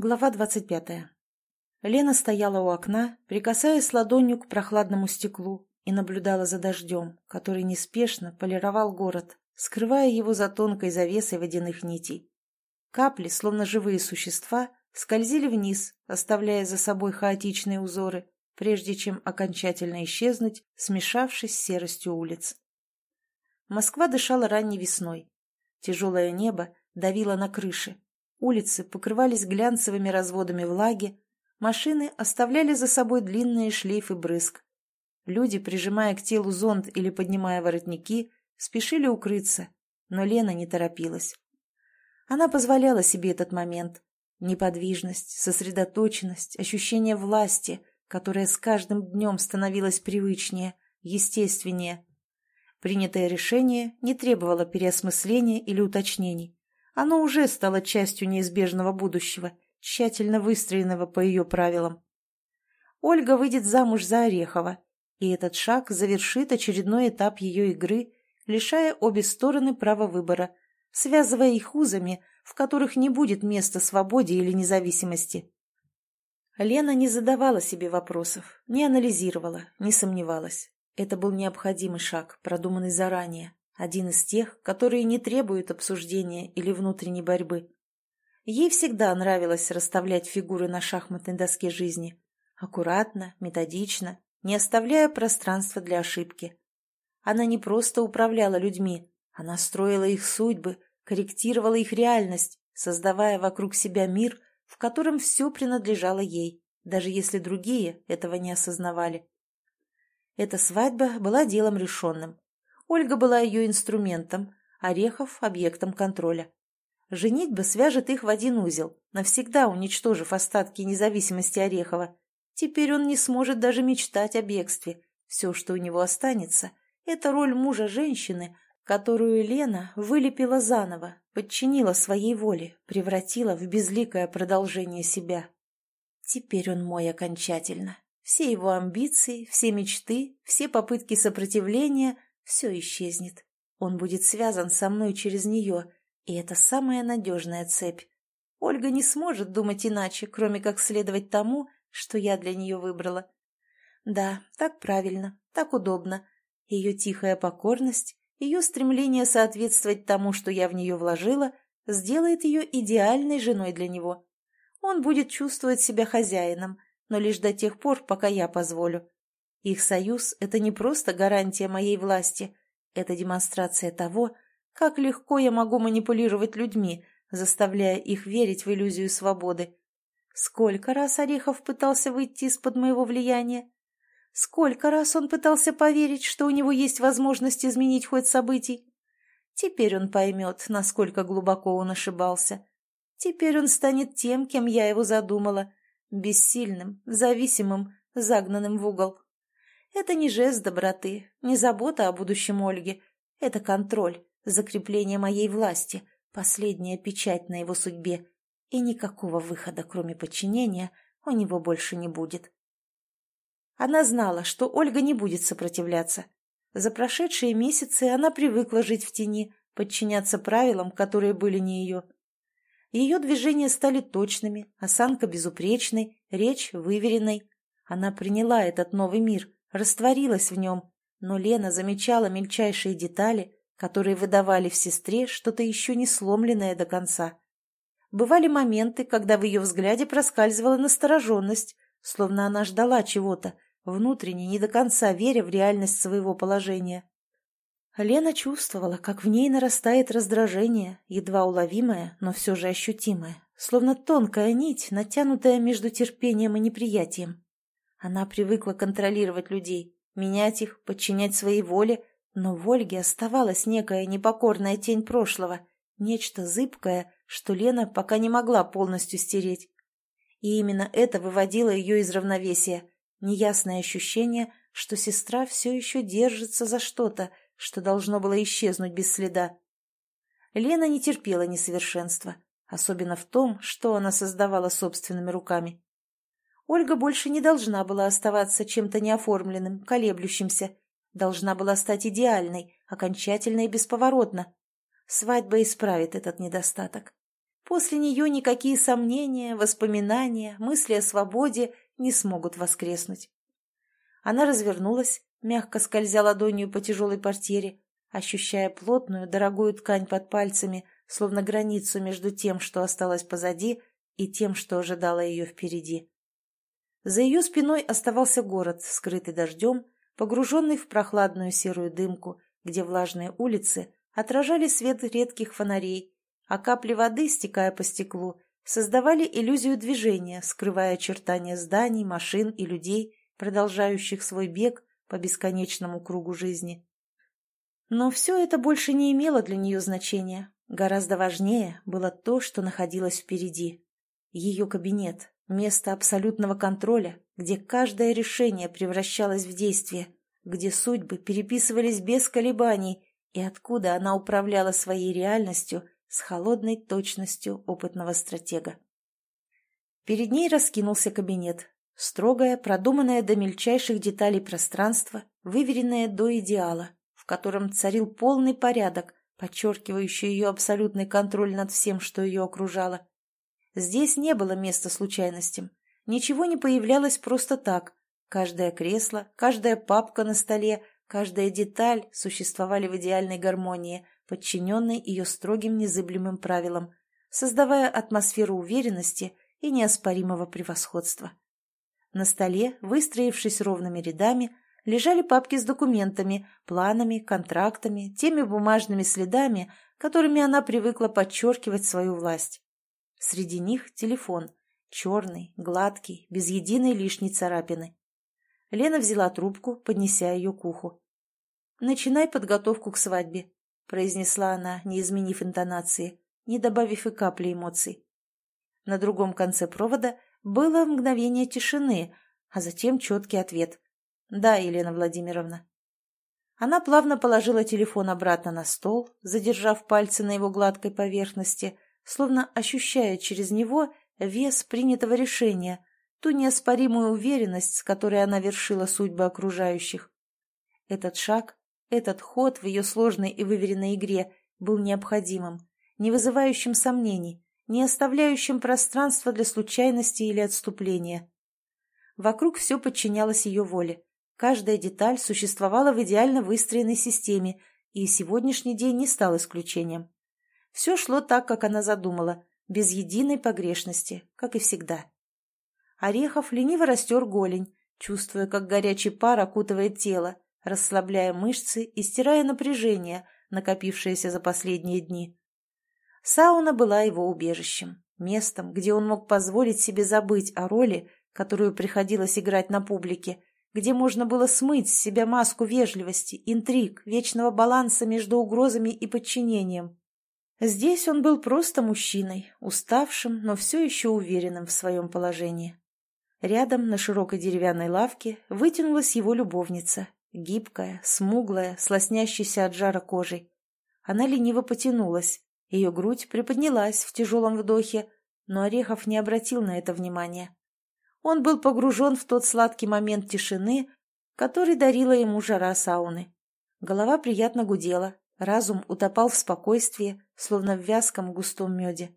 Глава двадцать пятая. Лена стояла у окна, прикасаясь ладонью к прохладному стеклу, и наблюдала за дождем, который неспешно полировал город, скрывая его за тонкой завесой водяных нитей. Капли, словно живые существа, скользили вниз, оставляя за собой хаотичные узоры, прежде чем окончательно исчезнуть, смешавшись с серостью улиц. Москва дышала ранней весной. Тяжелое небо давило на крыши, Улицы покрывались глянцевыми разводами влаги, машины оставляли за собой длинные шлейфы брызг. Люди, прижимая к телу зонт или поднимая воротники, спешили укрыться, но Лена не торопилась. Она позволяла себе этот момент. Неподвижность, сосредоточенность, ощущение власти, которое с каждым днем становилось привычнее, естественнее. Принятое решение не требовало переосмысления или уточнений. Оно уже стало частью неизбежного будущего, тщательно выстроенного по ее правилам. Ольга выйдет замуж за Орехова, и этот шаг завершит очередной этап ее игры, лишая обе стороны права выбора, связывая их узами, в которых не будет места свободе или независимости. Лена не задавала себе вопросов, не анализировала, не сомневалась. Это был необходимый шаг, продуманный заранее. Один из тех, которые не требуют обсуждения или внутренней борьбы. Ей всегда нравилось расставлять фигуры на шахматной доске жизни. Аккуратно, методично, не оставляя пространства для ошибки. Она не просто управляла людьми, она строила их судьбы, корректировала их реальность, создавая вокруг себя мир, в котором все принадлежало ей, даже если другие этого не осознавали. Эта свадьба была делом решенным. Ольга была ее инструментом, Орехов – объектом контроля. Женитьба свяжет их в один узел, навсегда уничтожив остатки независимости Орехова. Теперь он не сможет даже мечтать о бегстве. Все, что у него останется, это роль мужа женщины, которую Лена вылепила заново, подчинила своей воле, превратила в безликое продолжение себя. Теперь он мой окончательно. Все его амбиции, все мечты, все попытки сопротивления – все исчезнет. Он будет связан со мной через нее, и это самая надежная цепь. Ольга не сможет думать иначе, кроме как следовать тому, что я для нее выбрала. Да, так правильно, так удобно. Ее тихая покорность, ее стремление соответствовать тому, что я в нее вложила, сделает ее идеальной женой для него. Он будет чувствовать себя хозяином, но лишь до тех пор, пока я позволю. Их союз – это не просто гарантия моей власти, это демонстрация того, как легко я могу манипулировать людьми, заставляя их верить в иллюзию свободы. Сколько раз Орехов пытался выйти из-под моего влияния? Сколько раз он пытался поверить, что у него есть возможность изменить ход событий? Теперь он поймет, насколько глубоко он ошибался. Теперь он станет тем, кем я его задумала, бессильным, зависимым, загнанным в угол. Это не жест доброты, не забота о будущем Ольги. Это контроль, закрепление моей власти, последняя печать на его судьбе. И никакого выхода, кроме подчинения, у него больше не будет. Она знала, что Ольга не будет сопротивляться. За прошедшие месяцы она привыкла жить в тени, подчиняться правилам, которые были не ее. Ее движения стали точными, осанка безупречной, речь выверенной. Она приняла этот новый мир, растворилась в нем, но Лена замечала мельчайшие детали, которые выдавали в сестре что-то еще не сломленное до конца. Бывали моменты, когда в ее взгляде проскальзывала настороженность, словно она ждала чего-то, внутренне не до конца веря в реальность своего положения. Лена чувствовала, как в ней нарастает раздражение, едва уловимое, но все же ощутимое, словно тонкая нить, натянутая между терпением и неприятием. Она привыкла контролировать людей, менять их, подчинять своей воле, но в Ольге оставалась некая непокорная тень прошлого, нечто зыбкое, что Лена пока не могла полностью стереть. И именно это выводило ее из равновесия, неясное ощущение, что сестра все еще держится за что-то, что должно было исчезнуть без следа. Лена не терпела несовершенства, особенно в том, что она создавала собственными руками. Ольга больше не должна была оставаться чем-то неоформленным, колеблющимся. Должна была стать идеальной, окончательно и бесповоротно. Свадьба исправит этот недостаток. После нее никакие сомнения, воспоминания, мысли о свободе не смогут воскреснуть. Она развернулась, мягко скользя ладонью по тяжелой портьере, ощущая плотную, дорогую ткань под пальцами, словно границу между тем, что осталось позади, и тем, что ожидало ее впереди. За ее спиной оставался город, скрытый дождем, погруженный в прохладную серую дымку, где влажные улицы отражали свет редких фонарей, а капли воды, стекая по стеклу, создавали иллюзию движения, скрывая очертания зданий, машин и людей, продолжающих свой бег по бесконечному кругу жизни. Но все это больше не имело для нее значения. Гораздо важнее было то, что находилось впереди. Ее кабинет, место абсолютного контроля, где каждое решение превращалось в действие, где судьбы переписывались без колебаний и откуда она управляла своей реальностью с холодной точностью опытного стратега. Перед ней раскинулся кабинет, Строгое, продуманное до мельчайших деталей пространство, выверенное до идеала, в котором царил полный порядок, подчеркивающий ее абсолютный контроль над всем, что ее окружало. Здесь не было места случайностям. Ничего не появлялось просто так. Каждое кресло, каждая папка на столе, каждая деталь существовали в идеальной гармонии, подчиненной ее строгим незыблемым правилам, создавая атмосферу уверенности и неоспоримого превосходства. На столе, выстроившись ровными рядами, лежали папки с документами, планами, контрактами, теми бумажными следами, которыми она привыкла подчеркивать свою власть. Среди них телефон, черный, гладкий, без единой лишней царапины. Лена взяла трубку, поднеся ее к уху. «Начинай подготовку к свадьбе», — произнесла она, не изменив интонации, не добавив и капли эмоций. На другом конце провода было мгновение тишины, а затем четкий ответ. «Да, Елена Владимировна». Она плавно положила телефон обратно на стол, задержав пальцы на его гладкой поверхности, словно ощущая через него вес принятого решения, ту неоспоримую уверенность, с которой она вершила судьбы окружающих. Этот шаг, этот ход в ее сложной и выверенной игре был необходимым, не вызывающим сомнений, не оставляющим пространства для случайности или отступления. Вокруг все подчинялось ее воле. Каждая деталь существовала в идеально выстроенной системе, и сегодняшний день не стал исключением. Все шло так, как она задумала, без единой погрешности, как и всегда. Орехов лениво растер голень, чувствуя, как горячий пар окутывает тело, расслабляя мышцы и стирая напряжение, накопившееся за последние дни. Сауна была его убежищем, местом, где он мог позволить себе забыть о роли, которую приходилось играть на публике, где можно было смыть с себя маску вежливости, интриг, вечного баланса между угрозами и подчинением. Здесь он был просто мужчиной, уставшим, но все еще уверенным в своем положении. Рядом на широкой деревянной лавке вытянулась его любовница, гибкая, смуглая, слоснящаяся от жара кожей. Она лениво потянулась, ее грудь приподнялась в тяжелом вдохе, но Орехов не обратил на это внимания. Он был погружен в тот сладкий момент тишины, который дарила ему жара сауны. Голова приятно гудела, разум утопал в спокойствии, словно в вязком густом меде.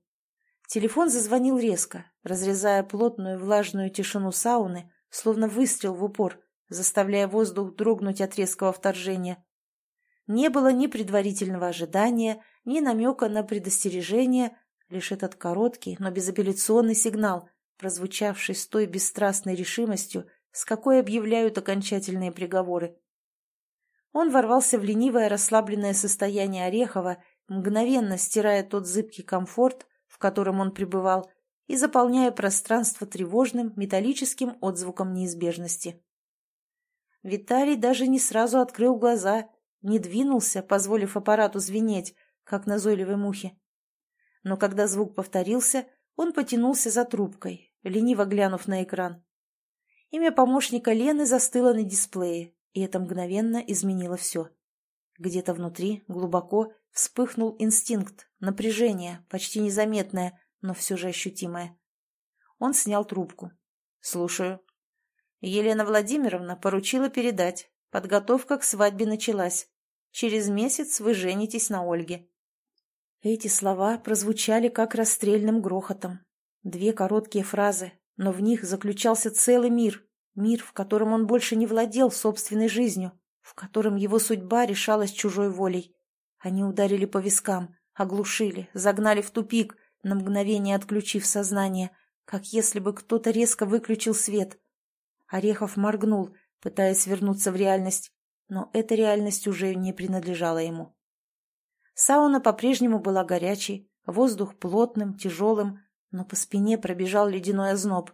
Телефон зазвонил резко, разрезая плотную влажную тишину сауны, словно выстрел в упор, заставляя воздух дрогнуть от резкого вторжения. Не было ни предварительного ожидания, ни намека на предостережение, лишь этот короткий, но безапелляционный сигнал, прозвучавший с той бесстрастной решимостью, с какой объявляют окончательные приговоры. Он ворвался в ленивое расслабленное состояние Орехова, мгновенно стирая тот зыбкий комфорт, в котором он пребывал, и заполняя пространство тревожным металлическим отзвуком неизбежности. Виталий даже не сразу открыл глаза, не двинулся, позволив аппарату звенеть, как назойливой мухе. Но когда звук повторился, он потянулся за трубкой, лениво глянув на экран. Имя помощника Лены застыло на дисплее, и это мгновенно изменило все. Где-то внутри, глубоко, вспыхнул инстинкт, напряжение, почти незаметное, но все же ощутимое. Он снял трубку. «Слушаю». Елена Владимировна поручила передать. Подготовка к свадьбе началась. Через месяц вы женитесь на Ольге. Эти слова прозвучали как расстрельным грохотом. Две короткие фразы, но в них заключался целый мир. Мир, в котором он больше не владел собственной жизнью, в котором его судьба решалась чужой волей. Они ударили по вискам, оглушили, загнали в тупик, на мгновение отключив сознание, как если бы кто-то резко выключил свет. Орехов моргнул, пытаясь вернуться в реальность, но эта реальность уже не принадлежала ему. Сауна по-прежнему была горячей, воздух плотным, тяжелым, но по спине пробежал ледяной озноб.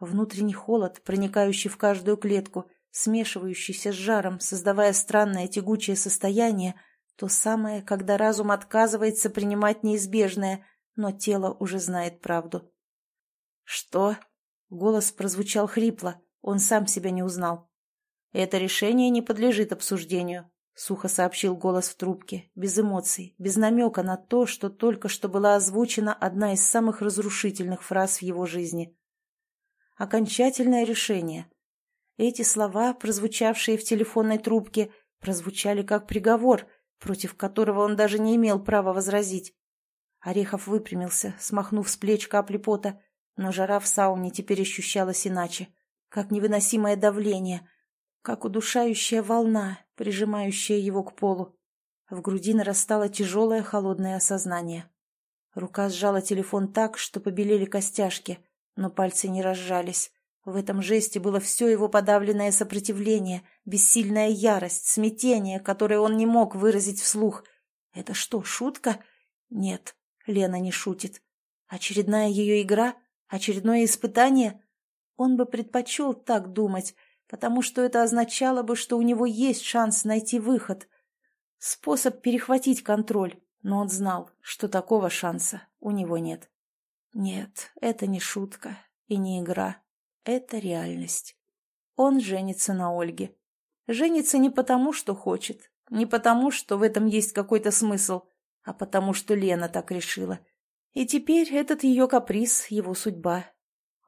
Внутренний холод, проникающий в каждую клетку, смешивающийся с жаром, создавая странное тягучее состояние, то самое, когда разум отказывается принимать неизбежное, но тело уже знает правду. «Что?» — голос прозвучал хрипло, он сам себя не узнал. «Это решение не подлежит обсуждению», — сухо сообщил голос в трубке, без эмоций, без намека на то, что только что была озвучена одна из самых разрушительных фраз в его жизни. Окончательное решение. Эти слова, прозвучавшие в телефонной трубке, прозвучали как приговор, против которого он даже не имел права возразить. Орехов выпрямился, смахнув с плеч капли пота, но жара в сауне теперь ощущалась иначе, как невыносимое давление, как удушающая волна, прижимающая его к полу. В груди нарастало тяжелое холодное осознание. Рука сжала телефон так, что побелели костяшки, но пальцы не разжались. В этом жесте было все его подавленное сопротивление, бессильная ярость, смятение, которое он не мог выразить вслух. Это что, шутка? Нет, Лена не шутит. Очередная ее игра? Очередное испытание? Он бы предпочел так думать, потому что это означало бы, что у него есть шанс найти выход. Способ перехватить контроль, но он знал, что такого шанса у него нет. Нет, это не шутка и не игра. Это реальность. Он женится на Ольге. Женится не потому, что хочет, не потому, что в этом есть какой-то смысл, а потому, что Лена так решила. И теперь этот ее каприз — его судьба.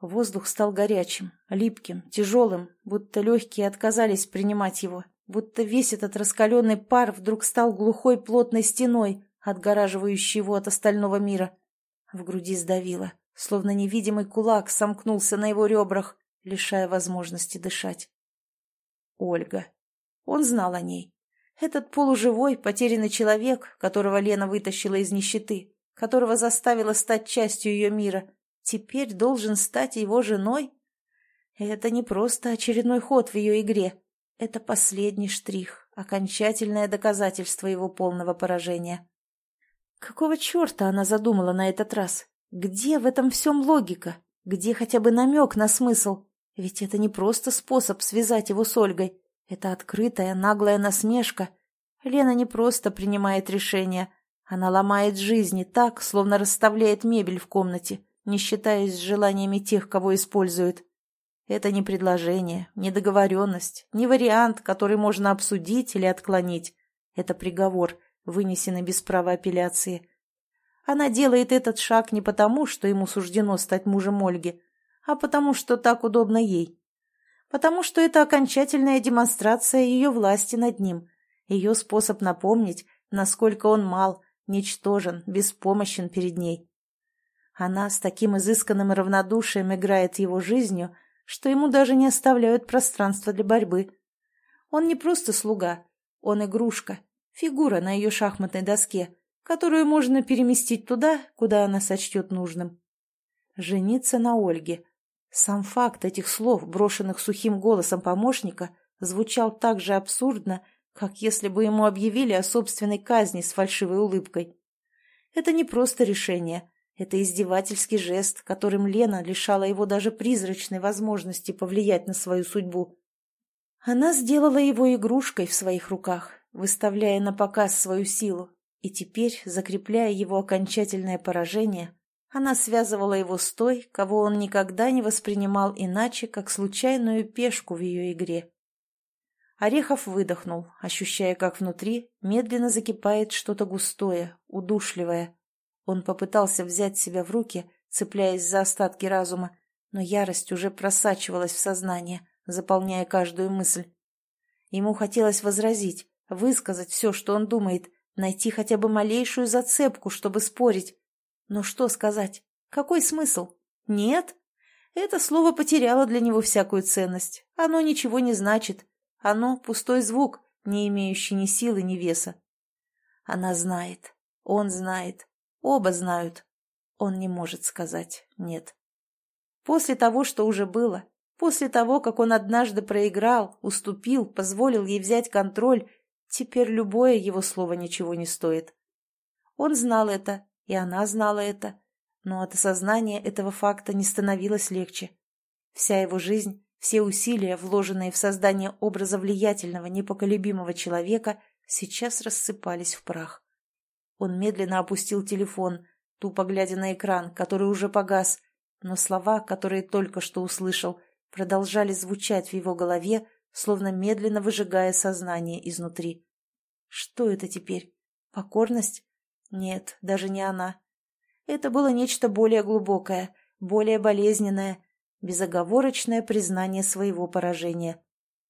Воздух стал горячим, липким, тяжелым, будто легкие отказались принимать его, будто весь этот раскаленный пар вдруг стал глухой плотной стеной, отгораживающей его от остального мира. В груди сдавило, словно невидимый кулак сомкнулся на его ребрах, лишая возможности дышать. Ольга. Он знал о ней. Этот полуживой, потерянный человек, которого Лена вытащила из нищеты, которого заставила стать частью ее мира, теперь должен стать его женой? Это не просто очередной ход в ее игре. Это последний штрих, окончательное доказательство его полного поражения. Какого черта она задумала на этот раз? Где в этом всем логика? Где хотя бы намек на смысл? Ведь это не просто способ связать его с Ольгой. Это открытая, наглая насмешка. Лена не просто принимает решения. Она ломает жизни так, словно расставляет мебель в комнате, не считаясь с желаниями тех, кого использует. Это не предложение, не договоренность, не вариант, который можно обсудить или отклонить. Это приговор, вынесенный без права апелляции. Она делает этот шаг не потому, что ему суждено стать мужем Ольги, а потому, что так удобно ей. Потому что это окончательная демонстрация ее власти над ним, ее способ напомнить, насколько он мал, ничтожен, беспомощен перед ней. Она с таким изысканным равнодушием играет его жизнью, что ему даже не оставляют пространства для борьбы. Он не просто слуга, он игрушка, фигура на ее шахматной доске, которую можно переместить туда, куда она сочтет нужным. Жениться на Ольге. Сам факт этих слов, брошенных сухим голосом помощника, звучал так же абсурдно, как если бы ему объявили о собственной казни с фальшивой улыбкой. Это не просто решение, это издевательский жест, которым Лена лишала его даже призрачной возможности повлиять на свою судьбу. Она сделала его игрушкой в своих руках, выставляя на показ свою силу, и теперь, закрепляя его окончательное поражение, она связывала его с той, кого он никогда не воспринимал иначе, как случайную пешку в ее игре. Орехов выдохнул, ощущая, как внутри медленно закипает что-то густое, удушливое. Он попытался взять себя в руки, цепляясь за остатки разума, но ярость уже просачивалась в сознание, заполняя каждую мысль. Ему хотелось возразить, высказать все, что он думает, найти хотя бы малейшую зацепку, чтобы спорить. Но что сказать? Какой смысл? Нет? Это слово потеряло для него всякую ценность. Оно ничего не значит. Оно — пустой звук, не имеющий ни силы, ни веса. Она знает. Он знает. Оба знают. Он не может сказать «нет». После того, что уже было, после того, как он однажды проиграл, уступил, позволил ей взять контроль, теперь любое его слово ничего не стоит. Он знал это, и она знала это, но от осознания этого факта не становилось легче. Вся его жизнь, все усилия, вложенные в создание образа влиятельного, непоколебимого человека, сейчас рассыпались в прах. Он медленно опустил телефон, тупо глядя на экран, который уже погас, но слова, которые только что услышал, продолжали звучать в его голове, словно медленно выжигая сознание изнутри. Что это теперь? Покорность? Нет, даже не она. Это было нечто более глубокое, более болезненное, безоговорочное признание своего поражения.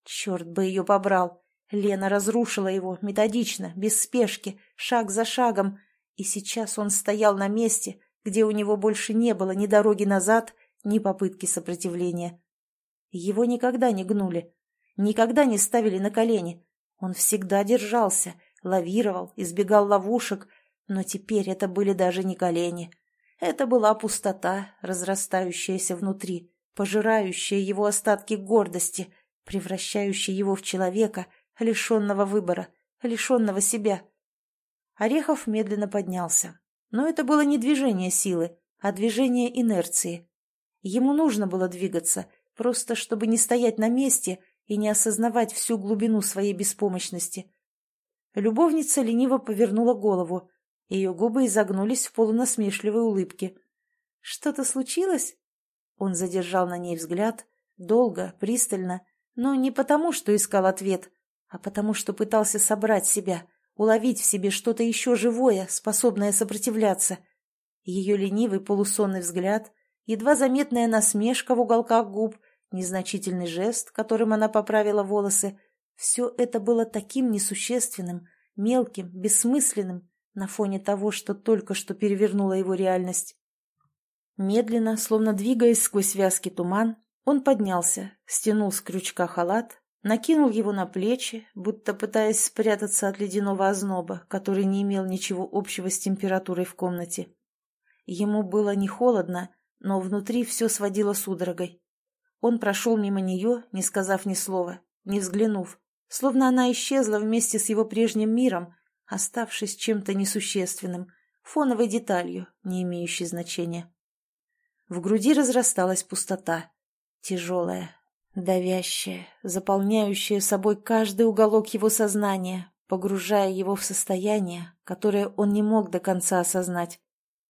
Черт бы ее побрал! Лена разрушила его методично, без спешки, шаг за шагом, и сейчас он стоял на месте, где у него больше не было ни дороги назад, ни попытки сопротивления. Его никогда не гнули, никогда не ставили на колени. Он всегда держался, лавировал, избегал ловушек, но теперь это были даже не колени. Это была пустота, разрастающаяся внутри, пожирающая его остатки гордости, превращающая его в человека, лишенного выбора, лишенного себя. Орехов медленно поднялся. Но это было не движение силы, а движение инерции. Ему нужно было двигаться, просто чтобы не стоять на месте и не осознавать всю глубину своей беспомощности. Любовница лениво повернула голову. Ее губы изогнулись в полунасмешливой улыбке. «Что-то случилось?» Он задержал на ней взгляд, долго, пристально, но не потому, что искал ответ, а потому, что пытался собрать себя — уловить в себе что-то еще живое, способное сопротивляться. Ее ленивый полусонный взгляд, едва заметная насмешка в уголках губ, незначительный жест, которым она поправила волосы — все это было таким несущественным, мелким, бессмысленным на фоне того, что только что перевернула его реальность. Медленно, словно двигаясь сквозь вязкий туман, он поднялся, стянул с крючка халат, накинул его на плечи, будто пытаясь спрятаться от ледяного озноба, который не имел ничего общего с температурой в комнате. Ему было не холодно, но внутри все сводило судорогой. Он прошел мимо нее, не сказав ни слова, не взглянув, словно она исчезла вместе с его прежним миром, оставшись чем-то несущественным, фоновой деталью, не имеющей значения. В груди разрасталась пустота, тяжелая, давящее, заполняющее собой каждый уголок его сознания, погружая его в состояние, которое он не мог до конца осознать.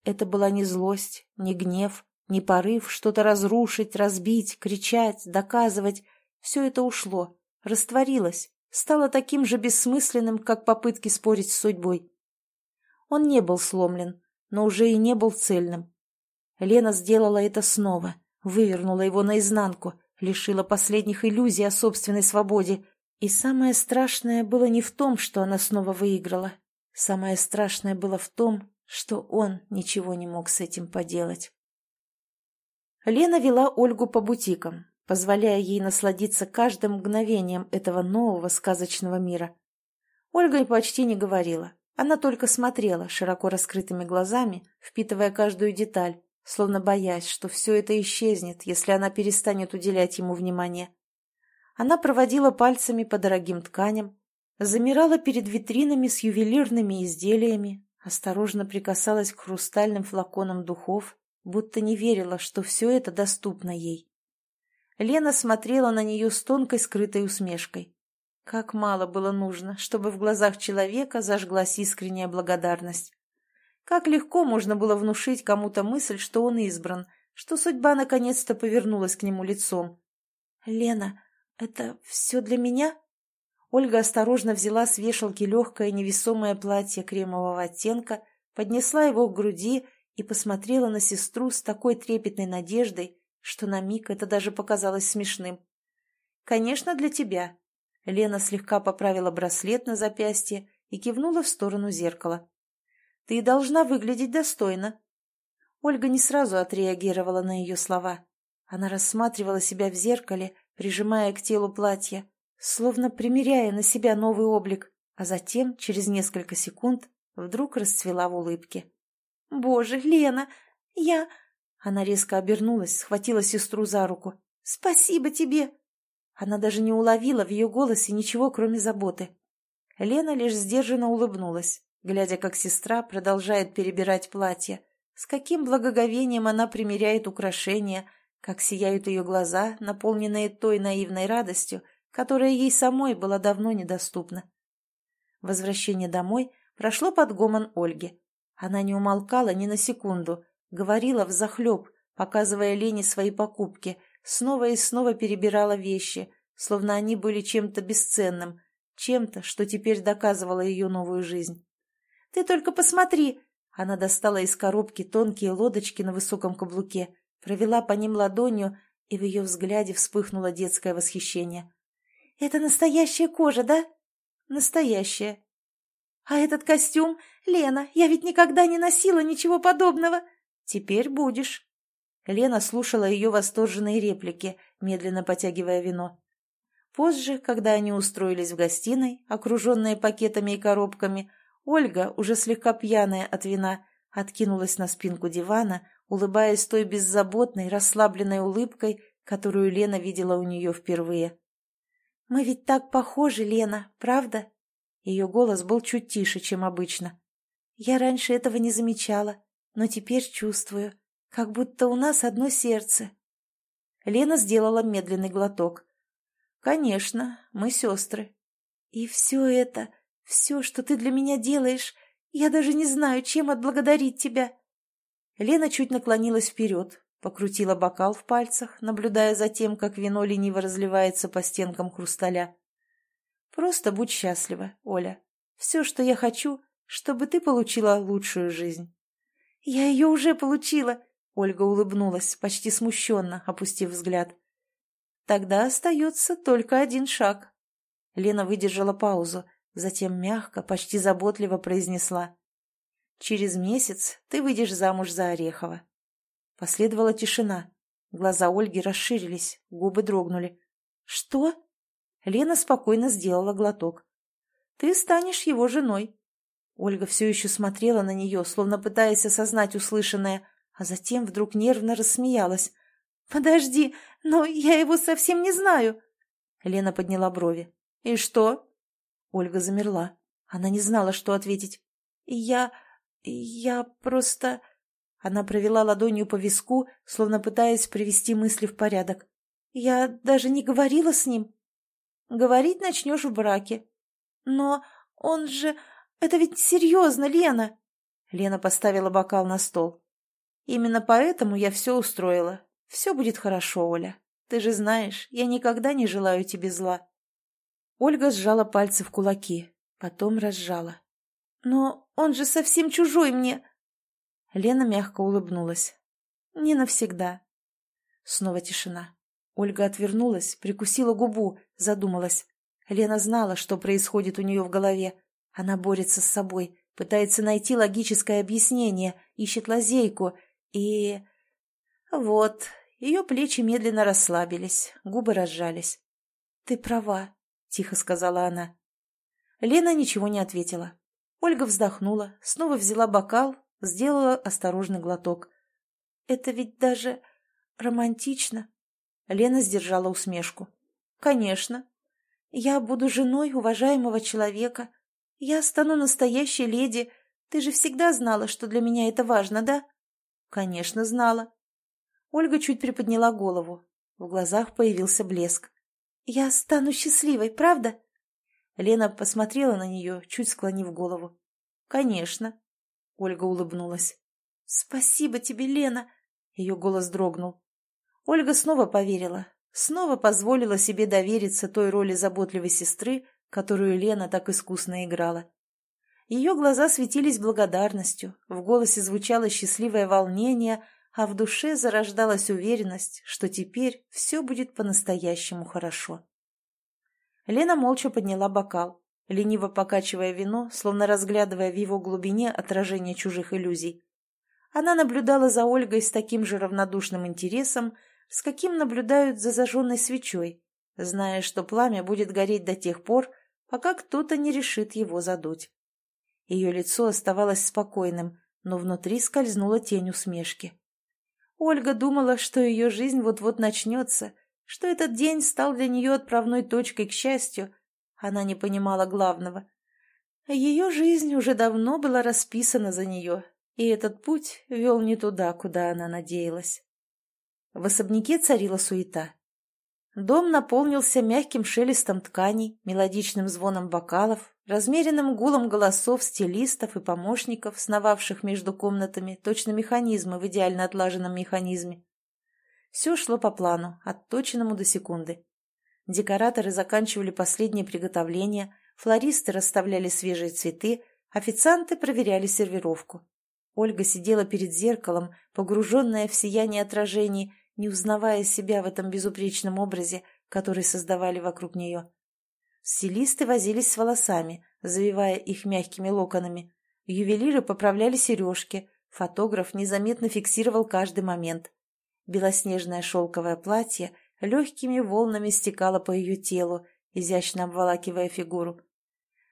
Это была не злость, не гнев, не порыв что-то разрушить, разбить, кричать, доказывать. Все это ушло, растворилось, стало таким же бессмысленным, как попытки спорить с судьбой. Он не был сломлен, но уже и не был цельным. Лена сделала это снова, вывернула его наизнанку — лишила последних иллюзий о собственной свободе. И самое страшное было не в том, что она снова выиграла. Самое страшное было в том, что он ничего не мог с этим поделать. Лена вела Ольгу по бутикам, позволяя ей насладиться каждым мгновением этого нового сказочного мира. Ольга почти не говорила. Она только смотрела широко раскрытыми глазами, впитывая каждую деталь, словно боясь, что все это исчезнет, если она перестанет уделять ему внимание. Она проводила пальцами по дорогим тканям, замирала перед витринами с ювелирными изделиями, осторожно прикасалась к хрустальным флаконам духов, будто не верила, что все это доступно ей. Лена смотрела на нее с тонкой скрытой усмешкой. Как мало было нужно, чтобы в глазах человека зажглась искренняя благодарность. Как легко можно было внушить кому-то мысль, что он избран, что судьба наконец-то повернулась к нему лицом. «Лена, это все для меня?» Ольга осторожно взяла с вешалки легкое невесомое платье кремового оттенка, поднесла его к груди и посмотрела на сестру с такой трепетной надеждой, что на миг это даже показалось смешным. «Конечно, для тебя». Лена слегка поправила браслет на запястье и кивнула в сторону зеркала. «Ты должна выглядеть достойно». Ольга не сразу отреагировала на ее слова. Она рассматривала себя в зеркале, прижимая к телу платье, словно примеряя на себя новый облик, а затем, через несколько секунд, вдруг расцвела в улыбке. «Боже, Лена, я...» Она резко обернулась, схватила сестру за руку. «Спасибо тебе!» Она даже не уловила в ее голосе ничего, кроме заботы. Лена лишь сдержанно улыбнулась, глядя, как сестра продолжает перебирать платье, с каким благоговением она примеряет украшения, как сияют ее глаза, наполненные той наивной радостью, которая ей самой была давно недоступна. Возвращение домой прошло под гомон Ольги. Она не умолкала ни на секунду, говорила взахлеб, показывая Лене свои покупки, снова и снова перебирала вещи, словно они были чем-то бесценным, чем-то, что теперь доказывало ее новую жизнь. «Ты только посмотри!» Она достала из коробки тонкие лодочки на высоком каблуке, провела по ним ладонью, и в ее взгляде вспыхнуло детское восхищение. «Это настоящая кожа, да?» «Настоящая». «А этот костюм? Лена, я ведь никогда не носила ничего подобного!» «Теперь будешь». Лена слушала ее восторженные реплики, медленно потягивая вино. Позже, когда они устроились в гостиной, окруженные пакетами и коробками, Ольга, уже слегка пьяная от вина, откинулась на спинку дивана, улыбаясь той беззаботной, расслабленной улыбкой, которую Лена видела у нее впервые. «Мы ведь так похожи, Лена, правда?» Ее голос был чуть тише, чем обычно. «Я раньше этого не замечала, но теперь чувствую, как будто у нас одно сердце». Лена сделала медленный глоток. «Конечно, мы сестры». «И все это, все, что ты для меня делаешь, я даже не знаю, чем отблагодарить тебя». Лена чуть наклонилась вперед, покрутила бокал в пальцах, наблюдая за тем, как вино лениво разливается по стенкам хрусталя. «Просто будь счастлива, Оля. Все, что я хочу, чтобы ты получила лучшую жизнь». «Я ее уже получила!» — Ольга улыбнулась, почти смущенно, опустив взгляд. «Тогда остается только один шаг». Лена выдержала паузу, затем мягко, почти заботливо произнесла. «Через месяц ты выйдешь замуж за Орехова». Последовала тишина. Глаза Ольги расширились, губы дрогнули. «Что?» Лена спокойно сделала глоток. «Ты станешь его женой». Ольга все еще смотрела на нее, словно пытаясь осознать услышанное, а затем вдруг нервно рассмеялась. «Подожди, но я его совсем не знаю». Лена подняла брови. «И что?» Ольга замерла. Она не знала, что ответить. «Я... я просто...» Она провела ладонью по виску, словно пытаясь привести мысли в порядок. «Я даже не говорила с ним». «Говорить начнешь в браке». «Но он же... Это ведь серьезно, Лена!» Лена поставила бокал на стол. «Именно поэтому я все устроила. Все будет хорошо, Оля. Ты же знаешь, я никогда не желаю тебе зла». Ольга сжала пальцы в кулаки, потом разжала. «Но он же совсем чужой мне!» Лена мягко улыбнулась. «Не навсегда». Снова тишина. Ольга отвернулась, прикусила губу, задумалась. Лена знала, что происходит у нее в голове. Она борется с собой, пытается найти логическое объяснение, ищет лазейку. И... Вот, ее плечи медленно расслабились, губы разжались. «Ты права», — тихо сказала она. Лена ничего не ответила. Ольга вздохнула, снова взяла бокал, сделала осторожный глоток. «Это ведь даже романтично!» Лена сдержала усмешку. «Конечно. Я буду женой уважаемого человека. Я стану настоящей леди. Ты же всегда знала, что для меня это важно, да?» «Конечно, знала». Ольга чуть приподняла голову. В глазах появился блеск. «Я стану счастливой, правда?» Лена посмотрела на нее, чуть склонив голову. «Конечно». Ольга улыбнулась. «Спасибо тебе, Лена!» Ее голос дрогнул. Ольга снова поверила, снова позволила себе довериться той роли заботливой сестры, которую Лена так искусно играла. Ее глаза светились благодарностью, в голосе звучало счастливое волнение, а в душе зарождалась уверенность, что теперь все будет по-настоящему хорошо. Лена молча подняла бокал, лениво покачивая вино, словно разглядывая в его глубине отражение чужих иллюзий. Она наблюдала за Ольгой с таким же равнодушным интересом, с каким наблюдают за зажженной свечой, зная, что пламя будет гореть до тех пор, пока кто-то не решит его задуть. Ее лицо оставалось спокойным, но внутри скользнула тень усмешки. Ольга думала, что ее жизнь вот-вот начнется, что этот день стал для нее отправной точкой к счастью. Она не понимала главного. Ее жизнь уже давно была расписана за нее, и этот путь вел не туда, куда она надеялась. В особняке царила суета. Дом наполнился мягким шелестом тканей, мелодичным звоном бокалов, размеренным гулом голосов стилистов и помощников, сновавших между комнатами, точно механизмы в идеально отлаженном механизме. Все шло по плану, отточенному до секунды. Декораторы заканчивали последние приготовления, флористы расставляли свежие цветы, официанты проверяли сервировку. Ольга сидела перед зеркалом, погруженная в сияние отражений, не узнавая себя в этом безупречном образе, который создавали вокруг нее. Стилисты возились с волосами, завивая их мягкими локонами. Ювелиры поправляли сережки, фотограф незаметно фиксировал каждый момент. Белоснежное шелковое платье легкими волнами стекало по ее телу, изящно обволакивая фигуру.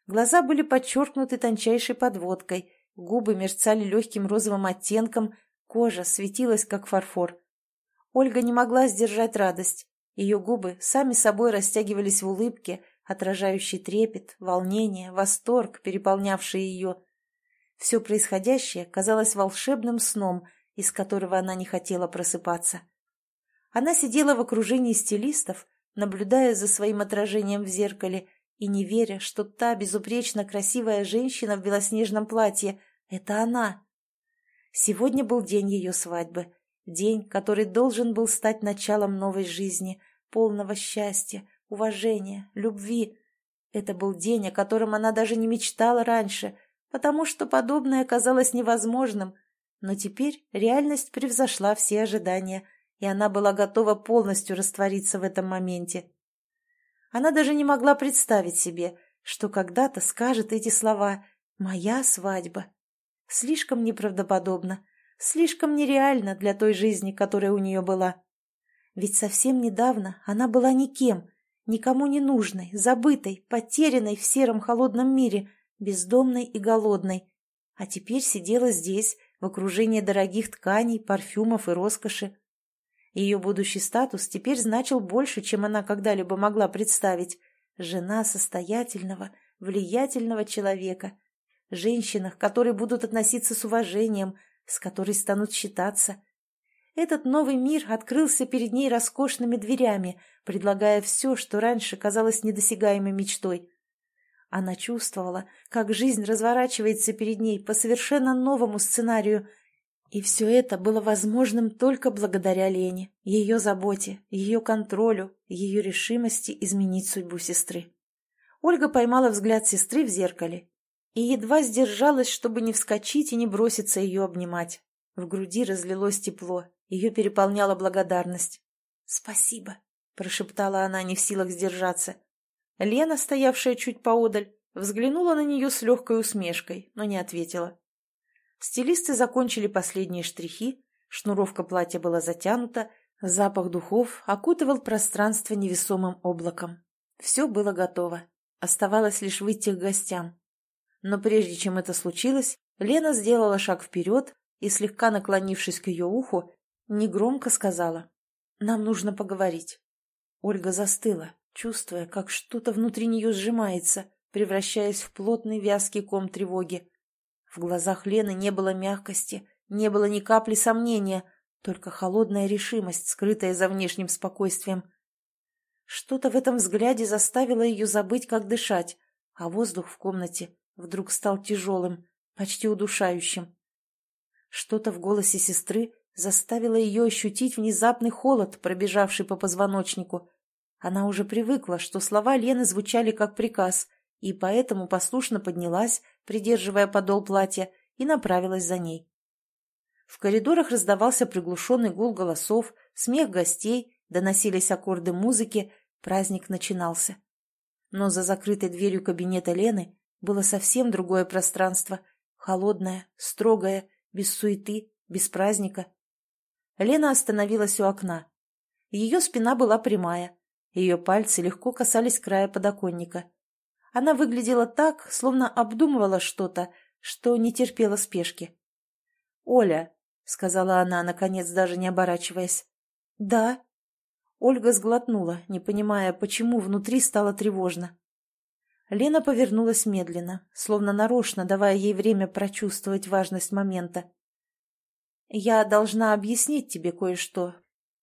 Глаза были подчеркнуты тончайшей подводкой, Губы мерцали легким розовым оттенком, кожа светилась, как фарфор. Ольга не могла сдержать радость. Ее губы сами собой растягивались в улыбке, отражающей трепет, волнение, восторг, переполнявший ее. Все происходящее казалось волшебным сном, из которого она не хотела просыпаться. Она сидела в окружении стилистов, наблюдая за своим отражением в зеркале и не веря, что та безупречно красивая женщина в белоснежном платье — это она. Сегодня был день ее свадьбы, день, который должен был стать началом новой жизни, полного счастья, уважения, любви. Это был день, о котором она даже не мечтала раньше, потому что подобное казалось невозможным, но теперь реальность превзошла все ожидания, и она была готова полностью раствориться в этом моменте. Она даже не могла представить себе, что когда-то скажет эти слова «моя свадьба». Слишком неправдоподобно, слишком нереально для той жизни, которая у нее была. Ведь совсем недавно она была никем, никому не нужной, забытой, потерянной в сером холодном мире, бездомной и голодной. А теперь сидела здесь, в окружении дорогих тканей, парфюмов и роскоши. Ее будущий статус теперь значил больше, чем она когда-либо могла представить. Жена состоятельного, влиятельного человека. Женщина, к которой будут относиться с уважением, с которой станут считаться. Этот новый мир открылся перед ней роскошными дверями, предлагая все, что раньше казалось недосягаемой мечтой. Она чувствовала, как жизнь разворачивается перед ней по совершенно новому сценарию – и все это было возможным только благодаря Лене, ее заботе, ее контролю, ее решимости изменить судьбу сестры. Ольга поймала взгляд сестры в зеркале и едва сдержалась, чтобы не вскочить и не броситься ее обнимать. В груди разлилось тепло, ее переполняла благодарность. «Спасибо», — прошептала она, не в силах сдержаться. Лена, стоявшая чуть поодаль, взглянула на нее с легкой усмешкой, но не ответила. Стилисты закончили последние штрихи, шнуровка платья была затянута, запах духов окутывал пространство невесомым облаком. Все было готово. Оставалось лишь выйти к гостям. Но прежде чем это случилось, Лена сделала шаг вперед и, слегка наклонившись к ее уху, негромко сказала «Нам нужно поговорить». Ольга застыла, чувствуя, как что-то внутри нее сжимается, превращаясь в плотный вязкий ком тревоги. В глазах Лены не было мягкости, не было ни капли сомнения, только холодная решимость, скрытая за внешним спокойствием. Что-то в этом взгляде заставило ее забыть, как дышать, а воздух в комнате вдруг стал тяжелым, почти удушающим. Что-то в голосе сестры заставило ее ощутить внезапный холод, пробежавший по позвоночнику. Она уже привыкла, что слова Лены звучали как приказ, и поэтому послушно поднялась, придерживая подол платья, и направилась за ней. В коридорах раздавался приглушенный гул голосов, смех гостей, доносились аккорды музыки, праздник начинался. но за закрытой дверью кабинета Лены было совсем другое пространство, холодное, строгое, без суеты, без праздника. Лена остановилась у окна. Ее спина была прямая, ее пальцы легко касались края подоконника. Она выглядела так, словно обдумывала что-то, что не терпела спешки. «Оля», — сказала она, наконец, даже не оборачиваясь. «Да». Ольга сглотнула, не понимая, почему внутри стало тревожно. Лена повернулась медленно, словно нарочно давая ей время прочувствовать важность момента. «Я должна объяснить тебе кое-что,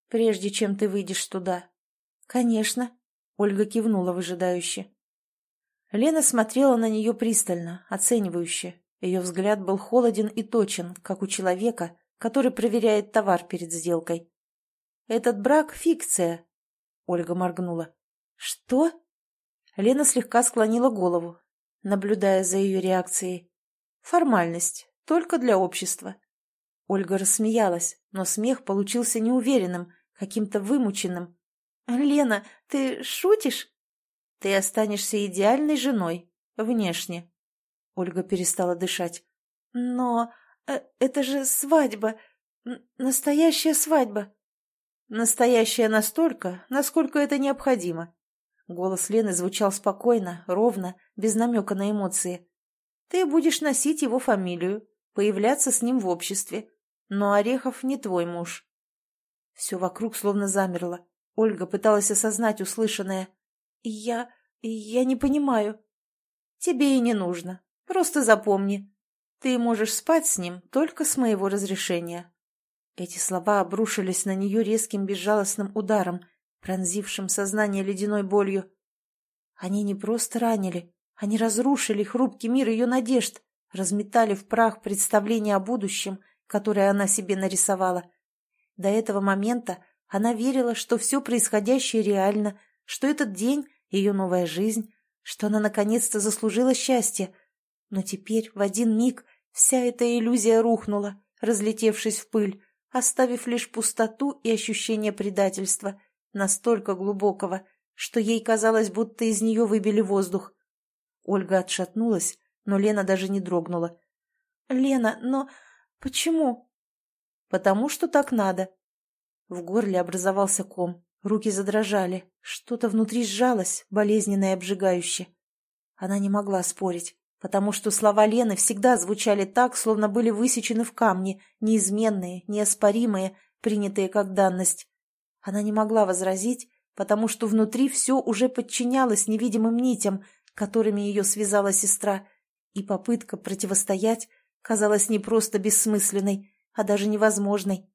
прежде чем ты выйдешь туда». «Конечно», — Ольга кивнула выжидающе. Лена смотрела на нее пристально, оценивающе. Ее взгляд был холоден и точен, как у человека, который проверяет товар перед сделкой. «Этот брак — фикция», — Ольга моргнула. «Что?» Лена слегка склонила голову, наблюдая за ее реакцией. «Формальность, только для общества». Ольга рассмеялась, но смех получился неуверенным, каким-то вымученным. «Лена, ты шутишь?» Ты останешься идеальной женой, внешне. Ольга перестала дышать. Но э, это же свадьба, настоящая свадьба. Настоящая настолько, насколько это необходимо. Голос Лены звучал спокойно, ровно, без намека на эмоции. Ты будешь носить его фамилию, появляться с ним в обществе. Но Орехов не твой муж. Все вокруг словно замерло. Ольга пыталась осознать услышанное. «Я... я не понимаю». «Тебе и не нужно. Просто запомни. Ты можешь спать с ним только с моего разрешения». Эти слова обрушились на нее резким безжалостным ударом, пронзившим сознание ледяной болью. Они не просто ранили, они разрушили хрупкий мир ее надежд, разметали в прах представление о будущем, которое она себе нарисовала. До этого момента она верила, что все происходящее реально, что этот день — ее новая жизнь, что она наконец-то заслужила счастье. Но теперь, в один миг, вся эта иллюзия рухнула, разлетевшись в пыль, оставив лишь пустоту и ощущение предательства, настолько глубокого, что ей казалось, будто из нее выбили воздух. Ольга отшатнулась, но Лена даже не дрогнула. «Лена, но почему?» «Потому что так надо». В горле образовался ком. Руки задрожали, что-то внутри сжалось, болезненно и обжигающе. Она не могла спорить, потому что слова Лены всегда звучали так, словно были высечены в камне, неизменные, неоспоримые, принятые как данность. Она не могла возразить, потому что внутри все уже подчинялось невидимым нитям, которыми ее связала сестра, и попытка противостоять казалась не просто бессмысленной, а даже невозможной.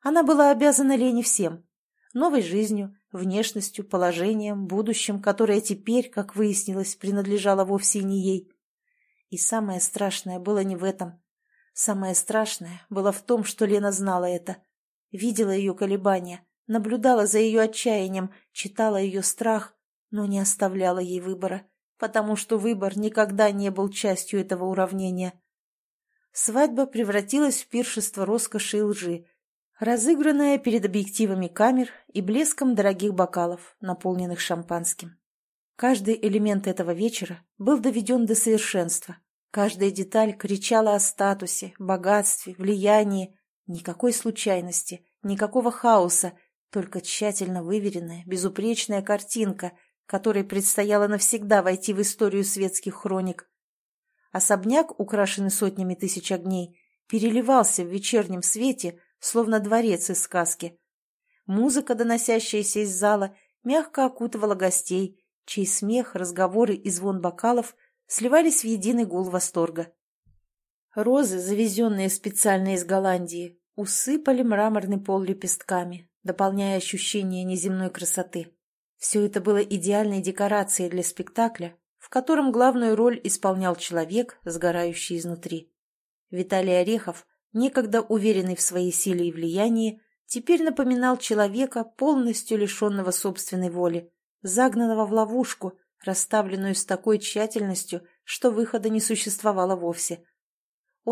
Она была обязана Лене всем — новой жизнью, внешностью, положением, будущим, которое теперь, как выяснилось, принадлежало вовсе не ей. И самое страшное было не в этом. Самое страшное было в том, что Лена знала это. Видела ее колебания, наблюдала за ее отчаянием, читала ее страх, но не оставляла ей выбора, потому что выбор никогда не был частью этого уравнения. Свадьба превратилась в пиршество роскоши и лжи, разыгранная перед объективами камер и блеском дорогих бокалов, наполненных шампанским. Каждый элемент этого вечера был доведен до совершенства. Каждая деталь кричала о статусе, богатстве, влиянии. Никакой случайности, никакого хаоса, только тщательно выверенная, безупречная картинка, которой предстояло навсегда войти в историю светских хроник. Особняк, украшенный сотнями тысяч огней, переливался в вечернем свете – словно дворец из сказки. Музыка, доносящаяся из зала, мягко окутывала гостей, чей смех, разговоры и звон бокалов сливались в единый гул восторга. Розы, завезенные специально из Голландии, усыпали мраморный пол лепестками, дополняя ощущение неземной красоты. Все это было идеальной декорацией для спектакля, в котором главную роль исполнял человек, сгорающий изнутри. Виталий Орехов некогда уверенный в своей силе и влиянии, теперь напоминал человека, полностью лишенного собственной воли, загнанного в ловушку, расставленную с такой тщательностью, что выхода не существовало вовсе.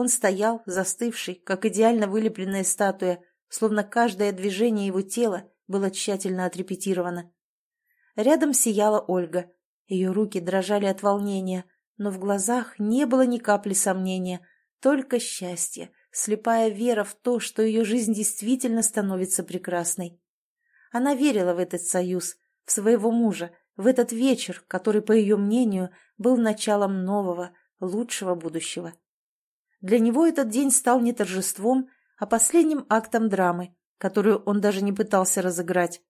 Он стоял, застывший, как идеально вылепленная статуя, словно каждое движение его тела было тщательно отрепетировано. Рядом сияла Ольга, Ее руки дрожали от волнения, но в глазах не было ни капли сомнения, только счастье, слепая вера в то, что ее жизнь действительно становится прекрасной. Она верила в этот союз, в своего мужа, в этот вечер, который, по ее мнению, был началом нового, лучшего будущего. Для него этот день стал не торжеством, а последним актом драмы, которую он даже не пытался разыграть.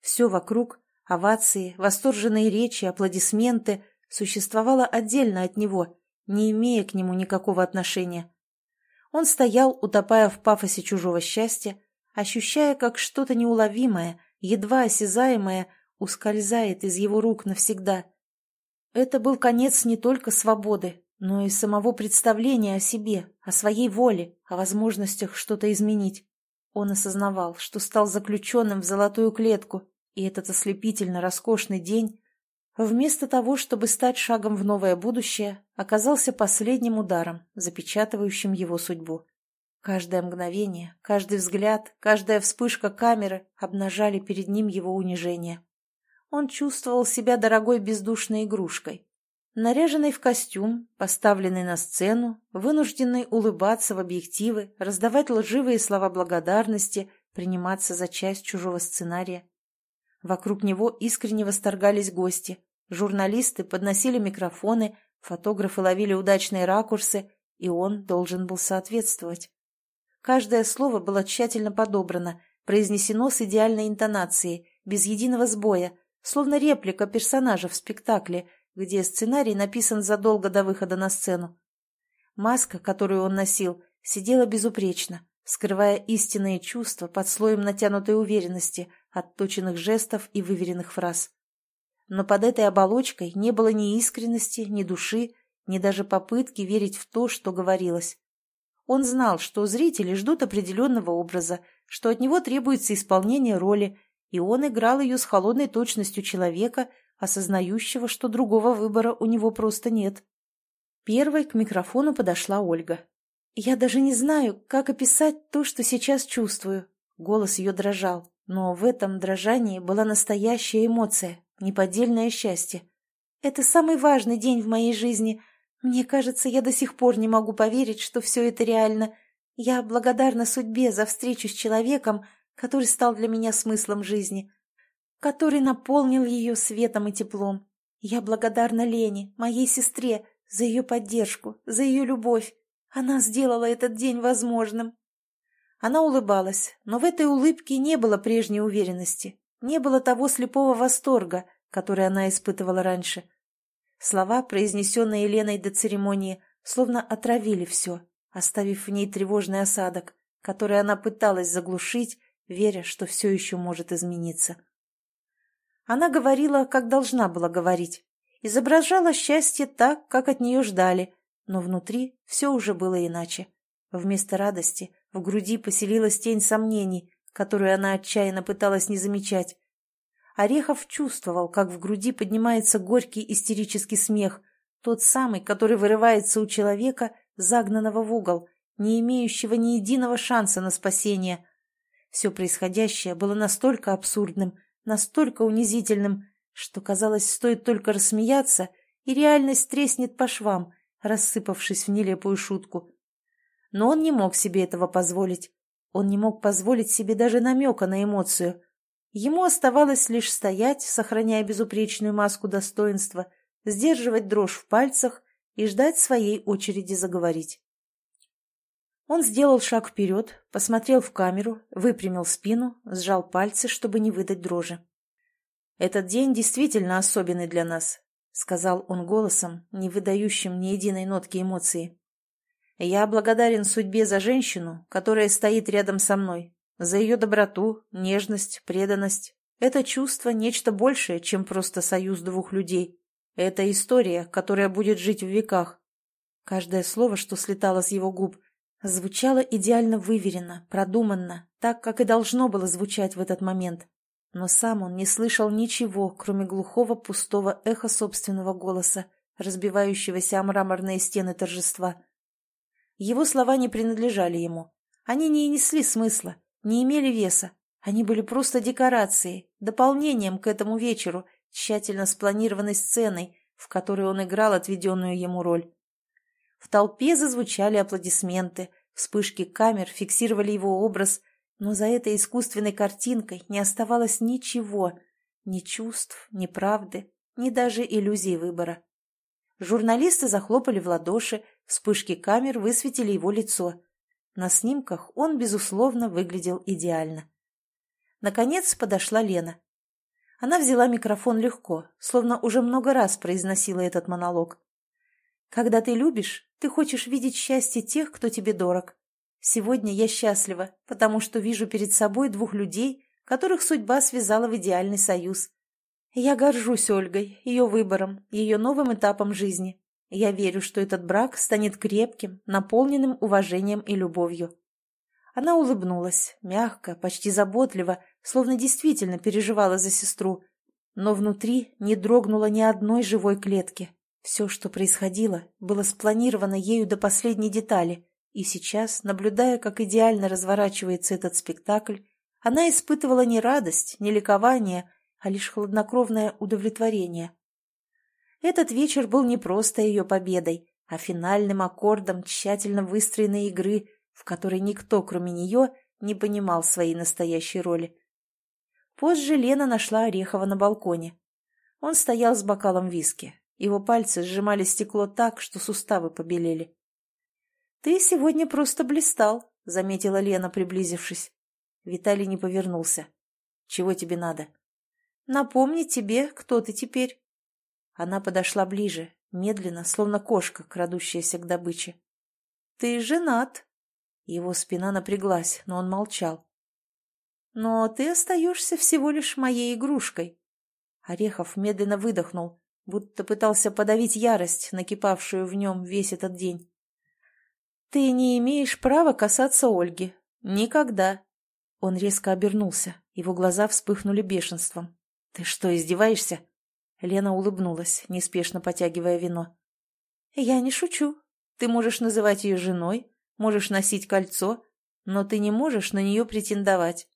Все вокруг – овации, восторженные речи, аплодисменты – существовало отдельно от него, не имея к нему никакого отношения. Он стоял, утопая в пафосе чужого счастья, ощущая, как что-то неуловимое, едва осязаемое, ускользает из его рук навсегда. Это был конец не только свободы, но и самого представления о себе, о своей воле, о возможностях что-то изменить. Он осознавал, что стал заключенным в золотую клетку, и этот ослепительно роскошный день, вместо того, чтобы стать шагом в новое будущее, оказался последним ударом, запечатывающим его судьбу. Каждое мгновение, каждый взгляд, каждая вспышка камеры обнажали перед ним его унижение. Он чувствовал себя дорогой бездушной игрушкой, наряженный в костюм, поставленный на сцену, вынужденный улыбаться в объективы, раздавать лживые слова благодарности, приниматься за часть чужого сценария. Вокруг него искренне восторгались гости. Журналисты подносили микрофоны, фотографы ловили удачные ракурсы, и он должен был соответствовать. Каждое слово было тщательно подобрано, произнесено с идеальной интонацией, без единого сбоя, словно реплика персонажа в спектакле, где сценарий написан задолго до выхода на сцену. Маска, которую он носил, сидела безупречно, скрывая истинные чувства под слоем натянутой уверенности, отточенных жестов и выверенных фраз. Но под этой оболочкой не было ни искренности, ни души, ни даже попытки верить в то, что говорилось. Он знал, что зрители ждут определенного образа, что от него требуется исполнение роли, и он играл ее с холодной точностью человека, осознающего, что другого выбора у него просто нет. Первой к микрофону подошла Ольга. «Я даже не знаю, как описать то, что сейчас чувствую». Голос ее дрожал, но в этом дрожании была настоящая эмоция, неподдельное счастье. «Это самый важный день в моей жизни, мне кажется, я до сих пор не могу поверить, что все это реально. Я благодарна судьбе за встречу с человеком, который стал для меня смыслом жизни, который наполнил ее светом и теплом. Я благодарна Лене, моей сестре, за ее поддержку, за ее любовь. Она сделала этот день возможным. Она улыбалась, но в этой улыбке не было прежней уверенности, не было того слепого восторга, который она испытывала раньше. Слова, произнесенные Еленой до церемонии, словно отравили все, оставив в ней тревожный осадок, который она пыталась заглушить, веря, что все еще может измениться. Она говорила, как должна была говорить, изображала счастье так, как от нее ждали, но внутри все уже было иначе. Вместо радости в груди поселилась тень сомнений, которую она отчаянно пыталась не замечать, Орехов чувствовал, как в груди поднимается горький истерический смех, тот самый, который вырывается у человека, загнанного в угол, не имеющего ни единого шанса на спасение. Все происходящее было настолько абсурдным, настолько унизительным, что, казалось, стоит только рассмеяться, и реальность треснет по швам, рассыпавшись в нелепую шутку. Но он не мог себе этого позволить. Он не мог позволить себе даже намека на эмоцию. Ему оставалось лишь стоять, сохраняя безупречную маску достоинства, сдерживать дрожь в пальцах и ждать своей очереди заговорить. Он сделал шаг вперед, посмотрел в камеру, выпрямил спину, сжал пальцы, чтобы не выдать дрожи. «Этот день действительно особенный для нас», — сказал он голосом, не выдающим ни единой нотки эмоции. «Я благодарен судьбе за женщину, которая стоит рядом со мной, за ее доброту, нежность, преданность. Это чувство – нечто большее, чем просто союз двух людей. Это история, которая будет жить в веках. Каждое слово, что слетало с его губ, звучало идеально выверено, продуманно, так, как и должно было звучать в этот момент. Но сам он не слышал ничего, кроме глухого пустого эха собственного голоса, разбивающегося о мраморные стены торжества. Его слова не принадлежали ему. Они не несли смысла, не имели веса. Они были просто декорацией, дополнением к этому вечеру, тщательно спланированной сценой, в которой он играл отведенную ему роль. В толпе зазвучали аплодисменты, вспышки камер фиксировали его образ, но за этой искусственной картинкой не оставалось ничего, ни чувств, ни правды, ни даже иллюзии выбора. Журналисты захлопали в ладоши, вспышки камер высветили его лицо. На снимках он, безусловно, выглядел идеально. Наконец подошла Лена. Она взяла микрофон легко, словно уже много раз произносила этот монолог. «Когда ты любишь, ты хочешь видеть счастье тех, кто тебе дорог. Сегодня я счастлива, потому что вижу перед собой двух людей, которых судьба связала в идеальный союз. Я горжусь Ольгой, ее выбором, ее новым этапом жизни. Я верю, что этот брак станет крепким, наполненным уважением и любовью. Она улыбнулась, мягко, почти заботливо, словно действительно переживала за сестру. Но внутри не дрогнуло ни одной живой клетки. Все, что происходило, было спланировано ею до последней детали, и сейчас, наблюдая, как идеально разворачивается этот спектакль, она испытывала не радость, не ликование, а лишь хладнокровное удовлетворение. Этот вечер был не просто ее победой, а финальным аккордом тщательно выстроенной игры, в которой никто, кроме нее, не понимал своей настоящей роли. Позже Лена нашла Орехова на балконе. Он стоял с бокалом виски, его пальцы сжимали стекло так, что суставы побелели. «Ты сегодня просто блистал», — заметила Лена, приблизившись. Виталий не повернулся. «Чего тебе надо?» «Напомнить тебе, кто ты теперь». Она подошла ближе, медленно, словно кошка, крадущаяся к добыче. «Ты женат». Его спина напряглась, но он молчал. «Но ты остаешься всего лишь моей игрушкой». Орехов медленно выдохнул, будто пытался подавить ярость, накипавшую в нем весь этот день. «Ты не имеешь права касаться Ольги. Никогда!» Он резко обернулся, его глаза вспыхнули бешенством. «Ты что, издеваешься?» Лена улыбнулась, неспешно потягивая вино. «Я не шучу. Ты можешь называть ее женой, можешь носить кольцо, но ты не можешь на нее претендовать».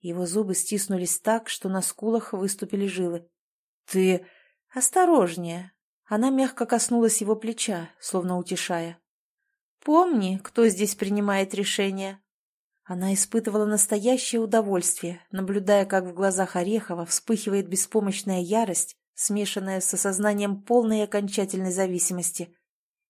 Его зубы стиснулись так, что на скулах выступили жилы. «Ты...» «Осторожнее!» Она мягко коснулась его плеча, словно утешая. «Помни, кто здесь принимает решение». Она испытывала настоящее удовольствие, наблюдая, как в глазах Орехова вспыхивает беспомощная ярость, смешанная с осознанием полной и окончательной зависимости.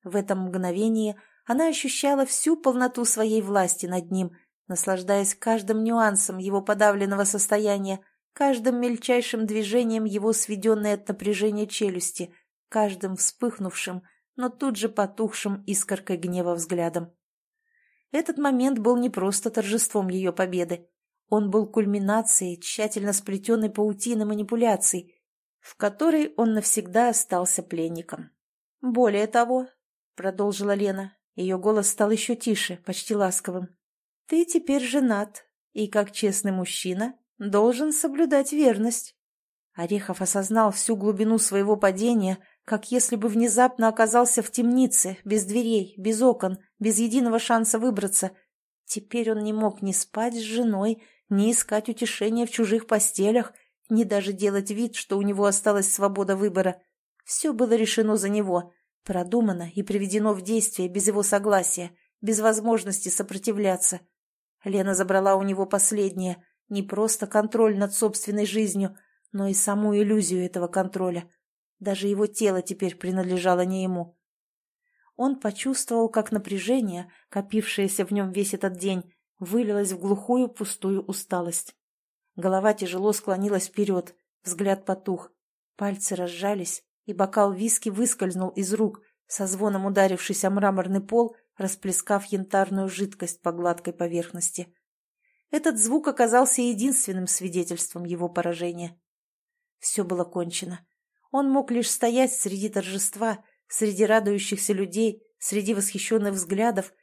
В этом мгновении она ощущала всю полноту своей власти над ним, наслаждаясь каждым нюансом его подавленного состояния, каждым мельчайшим движением его сведенной от напряжения челюсти, каждым вспыхнувшим, но тут же потухшим искоркой гнева взглядом. Этот момент был не просто торжеством ее победы. Он был кульминацией тщательно сплетенной паутины манипуляций, в которой он навсегда остался пленником. «Более того», — продолжила Лена, ее голос стал еще тише, почти ласковым, — «ты теперь женат, и, как честный мужчина, должен соблюдать верность. Орехов осознал всю глубину своего падения, как если бы внезапно оказался в темнице, без дверей, без окон, без единого шанса выбраться. Теперь он не мог ни спать с женой, ни искать утешения в чужих постелях, ни даже делать вид, что у него осталась свобода выбора. Все было решено за него, продумано и приведено в действие без его согласия, без возможности сопротивляться. Лена забрала у него последнее — не просто контроль над собственной жизнью, но и саму иллюзию этого контроля. Даже его тело теперь принадлежало не ему. Он почувствовал, как напряжение, копившееся в нем весь этот день, вылилось в глухую пустую усталость. Голова тяжело склонилась вперед, взгляд потух, пальцы разжались, и бокал виски выскользнул из рук, со звоном ударившись о мраморный пол, расплескав янтарную жидкость по гладкой поверхности. Этот звук оказался единственным свидетельством его поражения. Все было кончено. Он мог лишь стоять среди торжества, среди радующихся людей, среди восхищенных взглядов,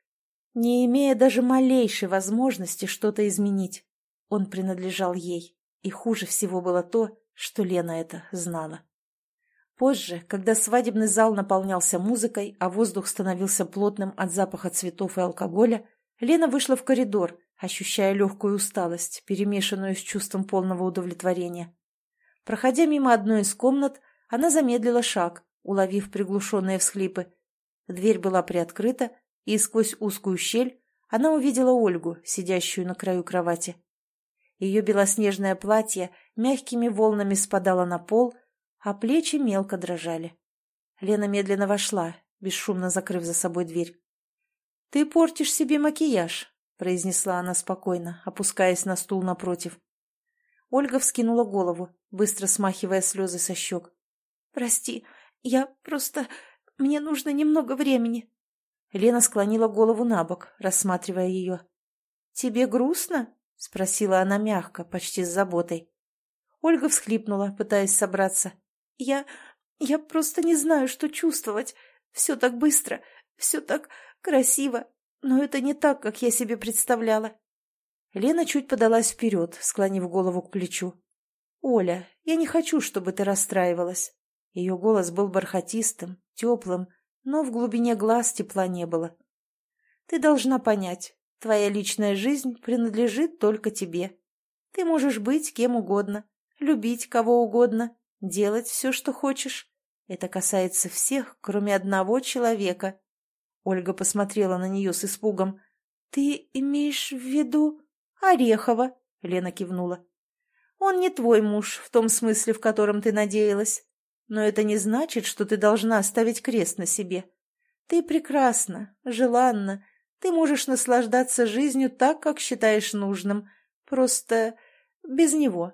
не имея даже малейшей возможности что-то изменить. Он принадлежал ей, и хуже всего было то, что Лена это знала. Позже, когда свадебный зал наполнялся музыкой, а воздух становился плотным от запаха цветов и алкоголя, Лена вышла в коридор, ощущая легкую усталость, перемешанную с чувством полного удовлетворения. Проходя мимо одной из комнат, она замедлила шаг, уловив приглушенные всхлипы. Дверь была приоткрыта, и сквозь узкую щель она увидела Ольгу, сидящую на краю кровати. Ее белоснежное платье мягкими волнами спадало на пол, а плечи мелко дрожали. Лена медленно вошла, бесшумно закрыв за собой дверь. «Ты портишь себе макияж», — произнесла она спокойно, опускаясь на стул напротив. Ольга вскинула голову, быстро смахивая слезы со щек. «Прости, я просто... Мне нужно немного времени». Лена склонила голову на бок, рассматривая ее. «Тебе грустно?» — спросила она мягко, почти с заботой. Ольга всхлипнула, пытаясь собраться. «Я... я просто не знаю, что чувствовать. Все так быстро, все так красиво, но это не так, как я себе представляла». Лена чуть подалась вперед, склонив голову к плечу. «Оля, я не хочу, чтобы ты расстраивалась». Ее голос был бархатистым, теплым, но в глубине глаз тепла не было. «Ты должна понять, твоя личная жизнь принадлежит только тебе. Ты можешь быть кем угодно, любить кого угодно, делать все, что хочешь. Это касается всех, кроме одного человека». Ольга посмотрела на нее с испугом. «Ты имеешь в виду Орехова?» — Лена кивнула. «Он не твой муж в том смысле, в котором ты надеялась. Но это не значит, что ты должна ставить крест на себе. Ты прекрасна, желанна, ты можешь наслаждаться жизнью так, как считаешь нужным. Просто без него.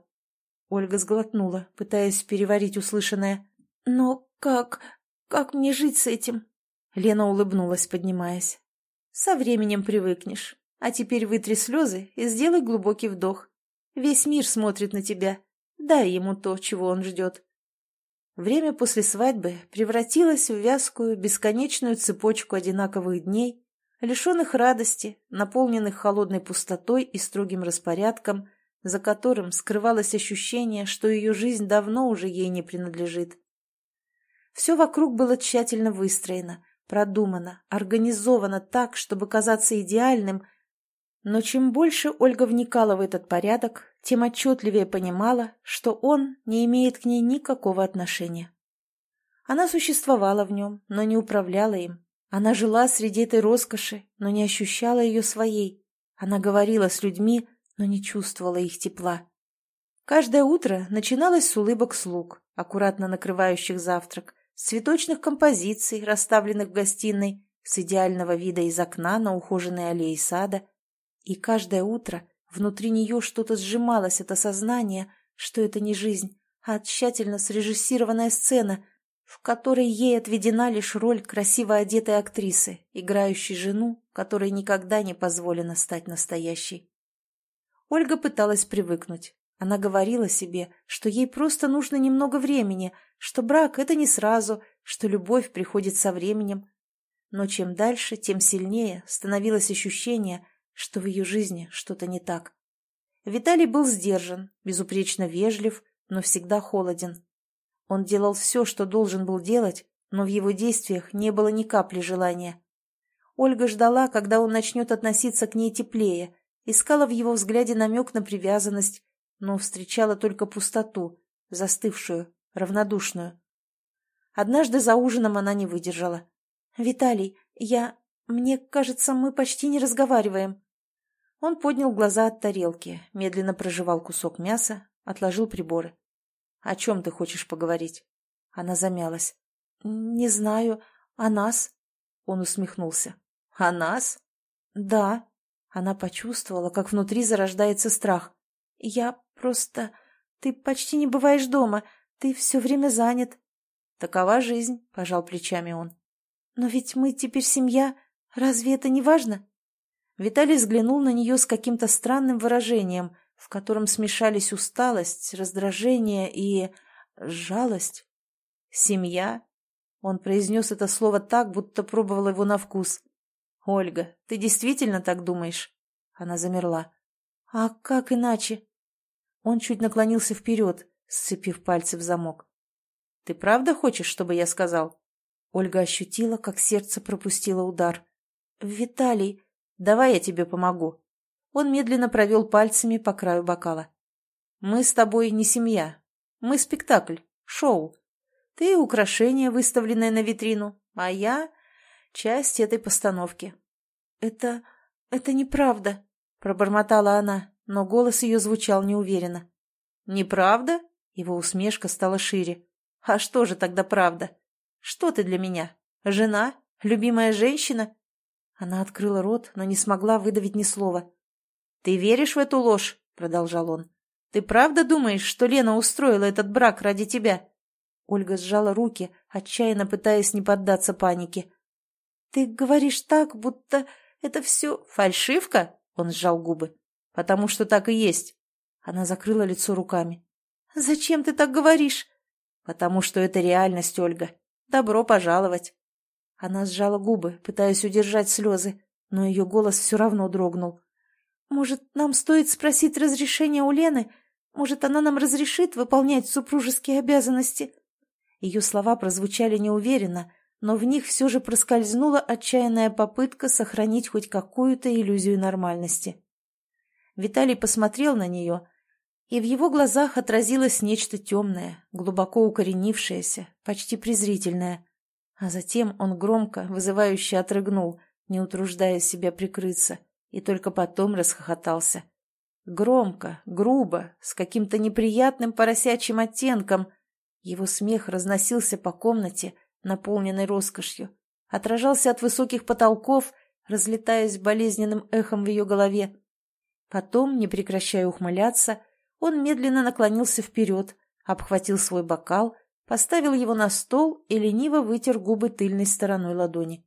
Ольга сглотнула, пытаясь переварить услышанное. «Но как... как мне жить с этим?» Лена улыбнулась, поднимаясь. «Со временем привыкнешь. А теперь вытри слезы и сделай глубокий вдох. Весь мир смотрит на тебя. Дай ему то, чего он ждет. Время после свадьбы превратилось в вязкую, бесконечную цепочку одинаковых дней, лишенных радости, наполненных холодной пустотой и строгим распорядком, за которым скрывалось ощущение, что ее жизнь давно уже ей не принадлежит. Все вокруг было тщательно выстроено, продумано, организовано так, чтобы казаться идеальным, но чем больше Ольга вникала в этот порядок, тем отчетливее понимала, что он не имеет к ней никакого отношения. Она существовала в нем, но не управляла им. Она жила среди этой роскоши, но не ощущала ее своей. Она говорила с людьми, но не чувствовала их тепла. Каждое утро начиналось с улыбок слуг, аккуратно накрывающих завтрак, цветочных композиций, расставленных в гостиной, с идеального вида из окна на ухоженной аллее сада. И каждое утро Внутри нее что-то сжималось от осознания, что это не жизнь, а тщательно срежиссированная сцена, в которой ей отведена лишь роль красиво одетой актрисы, играющей жену, которой никогда не позволено стать настоящей. Ольга пыталась привыкнуть. Она говорила себе, что ей просто нужно немного времени, что брак — это не сразу, что любовь приходит со временем. Но чем дальше, тем сильнее становилось ощущение, что в ее жизни что-то не так. Виталий был сдержан, безупречно вежлив, но всегда холоден. Он делал все, что должен был делать, но в его действиях не было ни капли желания. Ольга ждала, когда он начнет относиться к ней теплее, искала в его взгляде намек на привязанность, но встречала только пустоту, застывшую, равнодушную. Однажды за ужином она не выдержала. «Виталий, я... Мне кажется, мы почти не разговариваем». Он поднял глаза от тарелки, медленно прожевал кусок мяса, отложил приборы. «О чем ты хочешь поговорить?» Она замялась. «Не знаю. О нас?» Он усмехнулся. «О нас?» «Да». Она почувствовала, как внутри зарождается страх. «Я просто... Ты почти не бываешь дома. Ты все время занят». «Такова жизнь», — пожал плечами он. «Но ведь мы теперь семья. Разве это не важно?» Виталий взглянул на нее с каким-то странным выражением, в котором смешались усталость, раздражение и... жалость. «Семья?» Он произнес это слово так, будто пробовал его на вкус. «Ольга, ты действительно так думаешь?» Она замерла. «А как иначе?» Он чуть наклонился вперед, сцепив пальцы в замок. «Ты правда хочешь, чтобы я сказал?» Ольга ощутила, как сердце пропустило удар. «Виталий, Давай я тебе помогу». Он медленно провел пальцами по краю бокала. «Мы с тобой не семья. Мы спектакль, шоу. Ты украшение, выставленное на витрину, а я — часть этой постановки. Это... это неправда, — пробормотала она, но голос ее звучал неуверенно. «Неправда?» — его усмешка стала шире. «А что же тогда правда? Что ты для меня? Жена? Любимая женщина?» Она открыла рот, но не смогла выдавить ни слова. «Ты веришь в эту ложь?» — продолжал он. «Ты правда думаешь, что Лена устроила этот брак ради тебя?» Ольга сжала руки, отчаянно пытаясь не поддаться панике. «Ты говоришь так, будто это все фальшивка?» — он сжал губы. «Потому что так и есть». Она закрыла лицо руками. «Зачем ты так говоришь?» «Потому что это реальность, Ольга. Добро пожаловать». Она сжала губы, пытаясь удержать слезы, но ее голос все равно дрогнул. «Может, нам стоит спросить разрешения у Лены? Может, она нам разрешит выполнять супружеские обязанности?» Ее слова прозвучали неуверенно, но в них все же проскользнула отчаянная попытка сохранить хоть какую-то иллюзию нормальности. Виталий посмотрел на нее, и в его глазах отразилось нечто темное, глубоко укоренившееся, почти презрительное. А затем он громко, вызывающе отрыгнул, не утруждая себя прикрыться, и только потом расхохотался. Громко, грубо, с каким-то неприятным поросячьим оттенком. Его смех разносился по комнате, наполненной роскошью, отражался от высоких потолков, разлетаясь болезненным эхом в ее голове. Потом, не прекращая ухмыляться, он медленно наклонился вперед, обхватил свой бокал поставил его на стол и лениво вытер губы тыльной стороной ладони.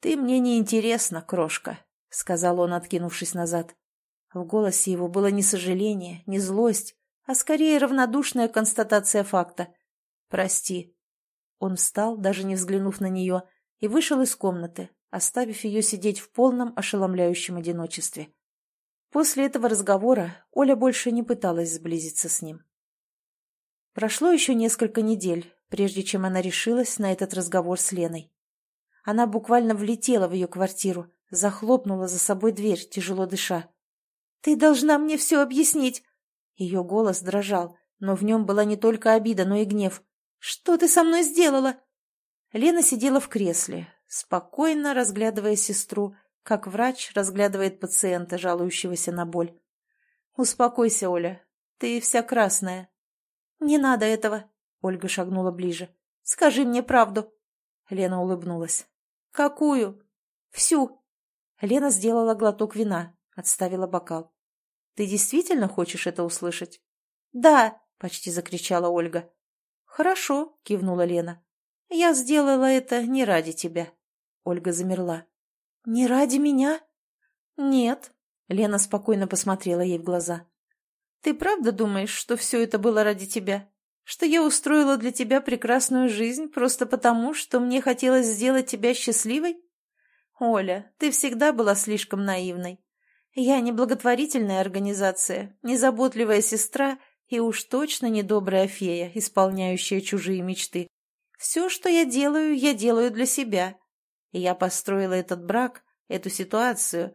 «Ты мне не интересна, крошка», — сказал он, откинувшись назад. В голосе его было не сожаление, не злость, а скорее равнодушная констатация факта. «Прости». Он встал, даже не взглянув на нее, и вышел из комнаты, оставив ее сидеть в полном ошеломляющем одиночестве. После этого разговора Оля больше не пыталась сблизиться с ним. Прошло еще несколько недель, прежде чем она решилась на этот разговор с Леной. Она буквально влетела в ее квартиру, захлопнула за собой дверь, тяжело дыша. «Ты должна мне все объяснить!» Ее голос дрожал, но в нем была не только обида, но и гнев. «Что ты со мной сделала?» Лена сидела в кресле, спокойно разглядывая сестру, как врач разглядывает пациента, жалующегося на боль. «Успокойся, Оля, ты вся красная, «Не надо этого!» — Ольга шагнула ближе. «Скажи мне правду!» Лена улыбнулась. «Какую?» «Всю!» Лена сделала глоток вина, отставила бокал. «Ты действительно хочешь это услышать?» «Да!» — почти закричала Ольга. «Хорошо!» — кивнула Лена. «Я сделала это не ради тебя». Ольга замерла. «Не ради меня?» «Нет», — Лена спокойно посмотрела ей в глаза. Ты правда думаешь, что все это было ради тебя? Что я устроила для тебя прекрасную жизнь просто потому, что мне хотелось сделать тебя счастливой? Оля, ты всегда была слишком наивной. Я не благотворительная организация, не заботливая сестра и уж точно не добрая фея, исполняющая чужие мечты. Все, что я делаю, я делаю для себя. Я построила этот брак, эту ситуацию,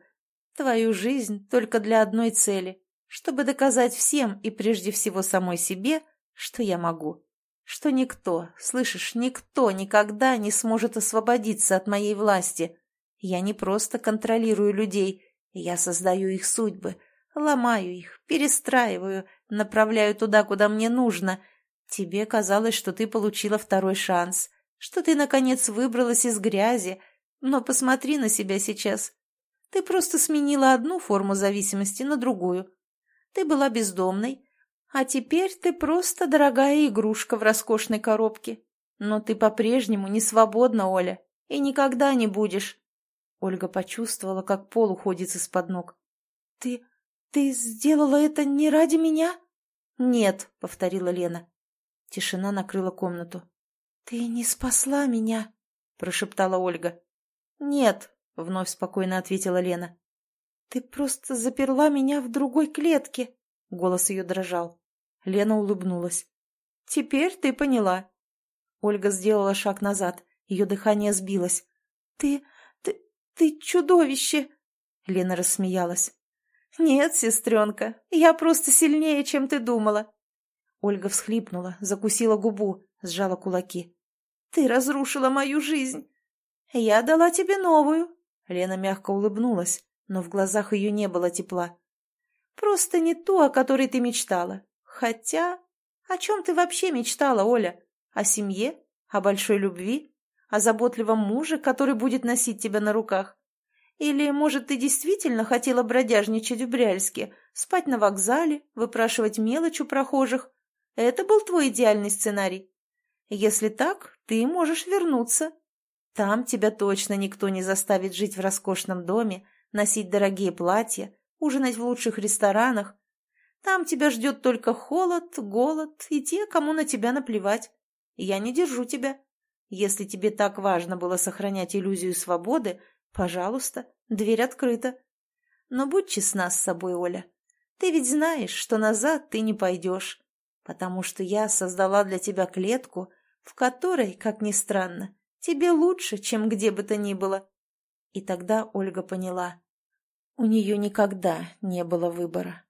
твою жизнь только для одной цели чтобы доказать всем и прежде всего самой себе, что я могу. Что никто, слышишь, никто никогда не сможет освободиться от моей власти. Я не просто контролирую людей, я создаю их судьбы, ломаю их, перестраиваю, направляю туда, куда мне нужно. Тебе казалось, что ты получила второй шанс, что ты, наконец, выбралась из грязи, но посмотри на себя сейчас. Ты просто сменила одну форму зависимости на другую. Ты была бездомной, а теперь ты просто дорогая игрушка в роскошной коробке. Но ты по-прежнему не свободна, Оля, и никогда не будешь. Ольга почувствовала, как пол уходит из-под ног. «Ты... ты сделала это не ради меня?» «Нет», — повторила Лена. Тишина накрыла комнату. «Ты не спасла меня», — прошептала Ольга. «Нет», — вновь спокойно ответила Лена. «Ты просто заперла меня в другой клетке!» Голос ее дрожал. Лена улыбнулась. «Теперь ты поняла». Ольга сделала шаг назад. Ее дыхание сбилось. «Ты... ты... ты чудовище!» Лена рассмеялась. «Нет, сестренка, я просто сильнее, чем ты думала». Ольга всхлипнула, закусила губу, сжала кулаки. «Ты разрушила мою жизнь. Я дала тебе новую». Лена мягко улыбнулась, но в глазах ее не было тепла. «Просто не ту, о которой ты мечтала. Хотя... О чем ты вообще мечтала, Оля? О семье? О большой любви? О заботливом муже, который будет носить тебя на руках? Или, может, ты действительно хотела бродяжничать в Бряльске, спать на вокзале, выпрашивать мелочь у прохожих? Это был твой идеальный сценарий? Если так, ты можешь вернуться. Там тебя точно никто не заставит жить в роскошном доме, носить дорогие платья, ужинать в лучших ресторанах. Там тебя ждет только холод, голод и те, кому на тебя наплевать. Я не держу тебя. Если тебе так важно было сохранять иллюзию свободы, Пожалуйста, дверь открыта. Но будь честна с собой, Оля. Ты ведь знаешь, что назад ты не пойдешь, потому что я создала для тебя клетку, в которой, как ни странно, тебе лучше, чем где бы то ни было. И тогда Ольга поняла. У нее никогда не было выбора.